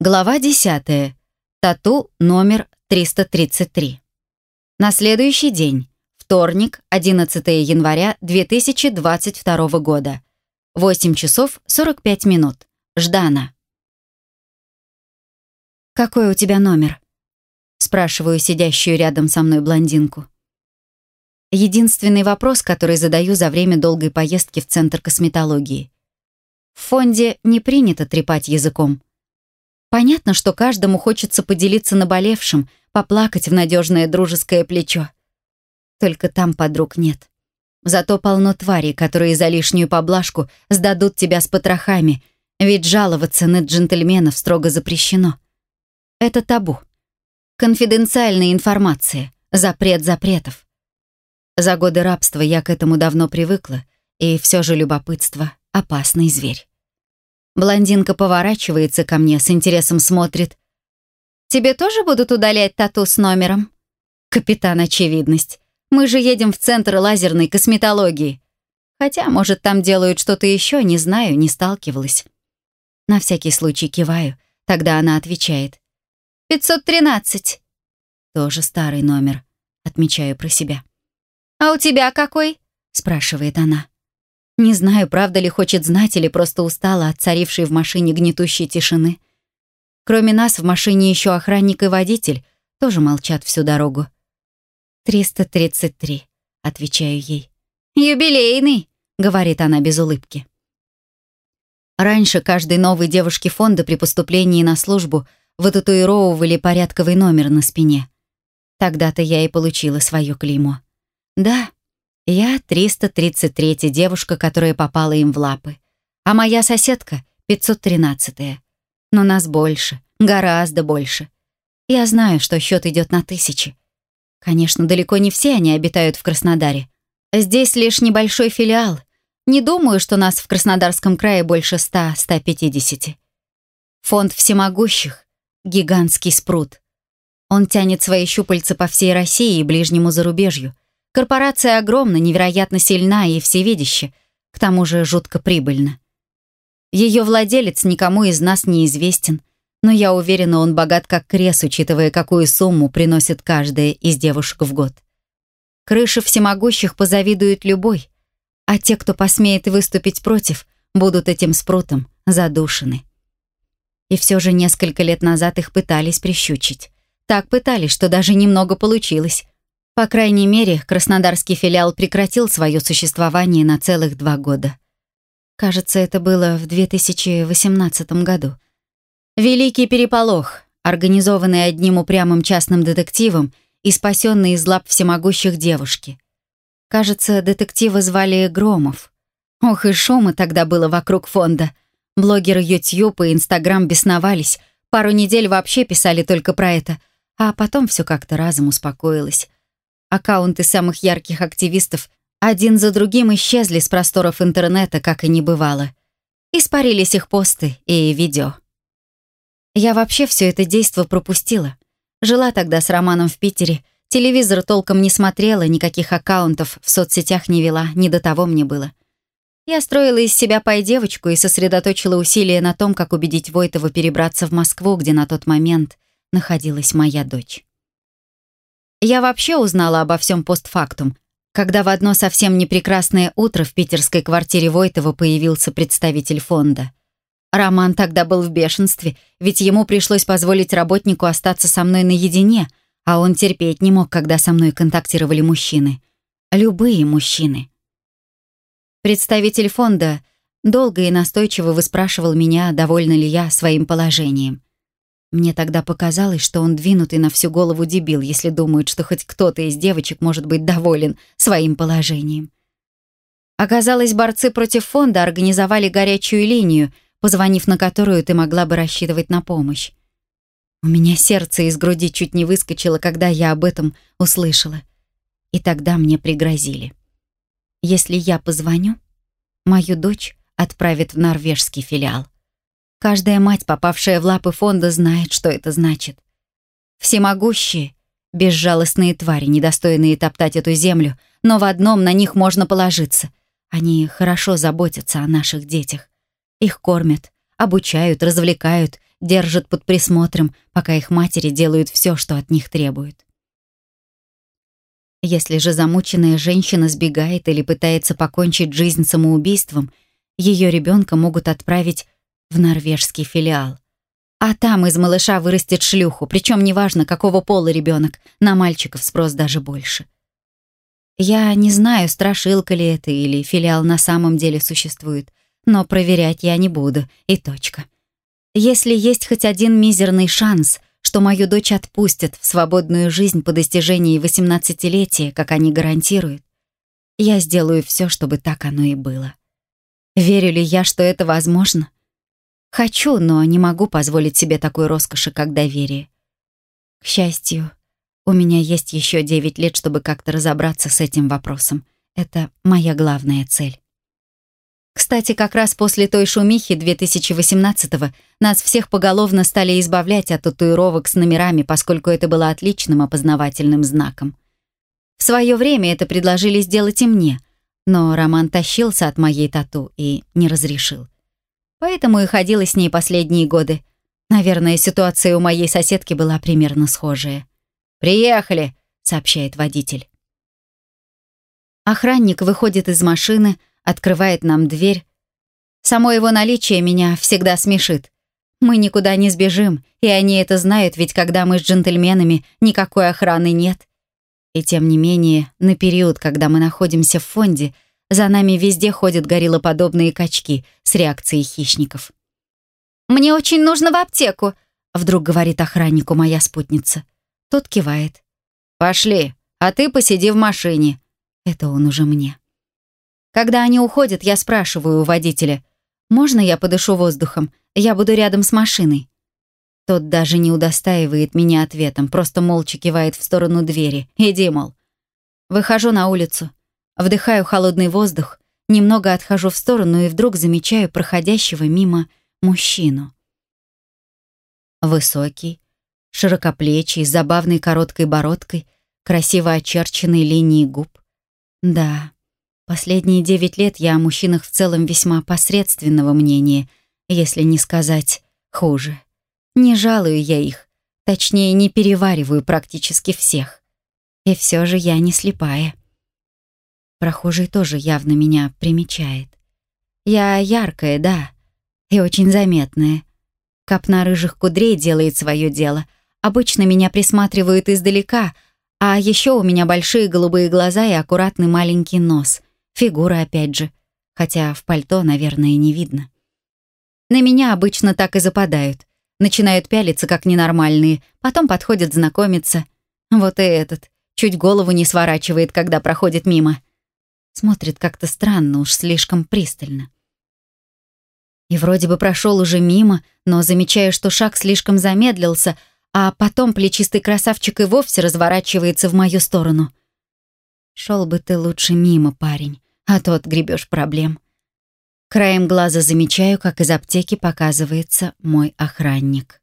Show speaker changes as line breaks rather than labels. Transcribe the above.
Глава 10. Тату номер 333. На следующий день, вторник, 11 января 2022 года. 8 часов 45 минут. Ждана. «Какой у тебя номер?» Спрашиваю сидящую рядом со мной блондинку. Единственный вопрос, который задаю за время долгой поездки в Центр косметологии. В фонде не принято трепать языком. Понятно, что каждому хочется поделиться наболевшим, поплакать в надежное дружеское плечо. Только там подруг нет. Зато полно тварей, которые за лишнюю поблажку сдадут тебя с потрохами, ведь жаловаться на джентльменов строго запрещено. Это табу. Конфиденциальная информация, запрет запретов. За годы рабства я к этому давно привыкла, и все же любопытство — опасный зверь. Блондинка поворачивается ко мне, с интересом смотрит. «Тебе тоже будут удалять тату с номером?» «Капитан Очевидность. Мы же едем в Центр лазерной косметологии. Хотя, может, там делают что-то еще, не знаю, не сталкивалась». На всякий случай киваю. Тогда она отвечает. «513». Тоже старый номер. Отмечаю про себя. «А у тебя какой?» спрашивает она. Не знаю, правда ли хочет знать или просто устала от царившей в машине гнетущей тишины. Кроме нас в машине еще охранник и водитель, тоже молчат всю дорогу. «333», — отвечаю ей. «Юбилейный», — говорит она без улыбки. Раньше каждой новой девушке фонда при поступлении на службу вытатуировывали порядковый номер на спине. Тогда-то я и получила свое клеймо. Да, я 333-я девушка, которая попала им в лапы. А моя соседка 513-я. Но нас больше, гораздо больше. Я знаю, что счет идет на тысячи. Конечно, далеко не все они обитают в Краснодаре. Здесь лишь небольшой филиал. Не думаю, что нас в Краснодарском крае больше 100-150. Фонд всемогущих — гигантский спрут. Он тянет свои щупальца по всей России и ближнему зарубежью — Корпорация огромна, невероятно сильна и всевидяща, к тому же жутко прибыльна. Ее владелец никому из нас не известен, но я уверена, он богат как крес, учитывая, какую сумму приносит каждая из девушек в год. Крыши всемогущих позавидуют любой, а те, кто посмеет выступить против, будут этим спрутом задушены. И все же несколько лет назад их пытались прищучить. Так пытались, что даже немного получилось. По крайней мере, краснодарский филиал прекратил свое существование на целых два года. Кажется, это было в 2018 году. Великий переполох, организованный одним упрямым частным детективом и спасенный из лап всемогущих девушки. Кажется, детектива звали Громов. Ох, и шума тогда было вокруг фонда. Блогеры YouTube и Instagram бесновались, пару недель вообще писали только про это, а потом все как-то разом успокоилось. Аккаунты самых ярких активистов один за другим исчезли с просторов интернета, как и не бывало. Испарились их посты и видео. Я вообще все это действо пропустила. Жила тогда с Романом в Питере, телевизор толком не смотрела, никаких аккаунтов в соцсетях не вела, не до того мне было. Я строила из себя пай-девочку и сосредоточила усилия на том, как убедить Войтова перебраться в Москву, где на тот момент находилась моя дочь. Я вообще узнала обо всем постфактум, когда в одно совсем непрекрасное утро в питерской квартире Войтова появился представитель фонда. Роман тогда был в бешенстве, ведь ему пришлось позволить работнику остаться со мной наедине, а он терпеть не мог, когда со мной контактировали мужчины. Любые мужчины. Представитель фонда долго и настойчиво выспрашивал меня, довольна ли я своим положением. Мне тогда показалось, что он двинутый на всю голову дебил, если думает, что хоть кто-то из девочек может быть доволен своим положением. Оказалось, борцы против фонда организовали горячую линию, позвонив на которую ты могла бы рассчитывать на помощь. У меня сердце из груди чуть не выскочило, когда я об этом услышала. И тогда мне пригрозили. Если я позвоню, мою дочь отправят в норвежский филиал. Каждая мать, попавшая в лапы фонда, знает, что это значит. Всемогущие, безжалостные твари, недостойные топтать эту землю, но в одном на них можно положиться. Они хорошо заботятся о наших детях. Их кормят, обучают, развлекают, держат под присмотром, пока их матери делают все, что от них требуют. Если же замученная женщина сбегает или пытается покончить жизнь самоубийством, ее ребенка могут отправить в норвежский филиал. А там из малыша вырастет шлюху, причем неважно, какого пола ребенок, на мальчиков спрос даже больше. Я не знаю, страшилка ли это или филиал на самом деле существует, но проверять я не буду, и точка. Если есть хоть один мизерный шанс, что мою дочь отпустят в свободную жизнь по достижении 18-летия, как они гарантируют, я сделаю все, чтобы так оно и было. Верю ли я, что это возможно? Хочу, но не могу позволить себе такой роскоши, как доверие. К счастью, у меня есть еще 9 лет, чтобы как-то разобраться с этим вопросом. Это моя главная цель. Кстати, как раз после той шумихи 2018-го нас всех поголовно стали избавлять от татуировок с номерами, поскольку это было отличным опознавательным знаком. В свое время это предложили сделать и мне, но Роман тащился от моей тату и не разрешил. Поэтому и ходила с ней последние годы. Наверное, ситуация у моей соседки была примерно схожая. «Приехали», — сообщает водитель. Охранник выходит из машины, открывает нам дверь. Само его наличие меня всегда смешит. Мы никуда не сбежим, и они это знают, ведь когда мы с джентльменами, никакой охраны нет. И тем не менее, на период, когда мы находимся в фонде, за нами везде ходят гориллоподобные качки с реакцией хищников. «Мне очень нужно в аптеку», — вдруг говорит охраннику моя спутница. Тот кивает. «Пошли, а ты посиди в машине». Это он уже мне. Когда они уходят, я спрашиваю у водителя, «Можно я подышу воздухом? Я буду рядом с машиной». Тот даже не удостаивает меня ответом, просто молча кивает в сторону двери. «Иди, мол». Выхожу на улицу, вдыхаю холодный воздух, немного отхожу в сторону и вдруг замечаю проходящего мимо мужчину. Высокий, широкоплечий, с забавной короткой бородкой, красиво очерченной линией губ. Да, последние девять лет я о мужчинах в целом весьма посредственного мнения, если не сказать хуже. Не жалую я их, точнее, не перевариваю практически всех. И все же я не слепая. Прохожий тоже явно меня примечает. Я яркая, да, и очень заметная. Копна рыжих кудрей делает свое дело — Обычно меня присматривают издалека, а еще у меня большие голубые глаза и аккуратный маленький нос. Фигура опять же. Хотя в пальто, наверное, не видно. На меня обычно так и западают. Начинают пялиться, как ненормальные, потом подходят знакомиться. Вот и этот. Чуть голову не сворачивает, когда проходит мимо. Смотрит как-то странно, уж слишком пристально. И вроде бы прошел уже мимо, но замечаю, что шаг слишком замедлился — а потом плечистый красавчик и вовсе разворачивается в мою сторону. Шел бы ты лучше мимо, парень, а то отгребешь проблем. Краем глаза замечаю, как из аптеки показывается мой охранник.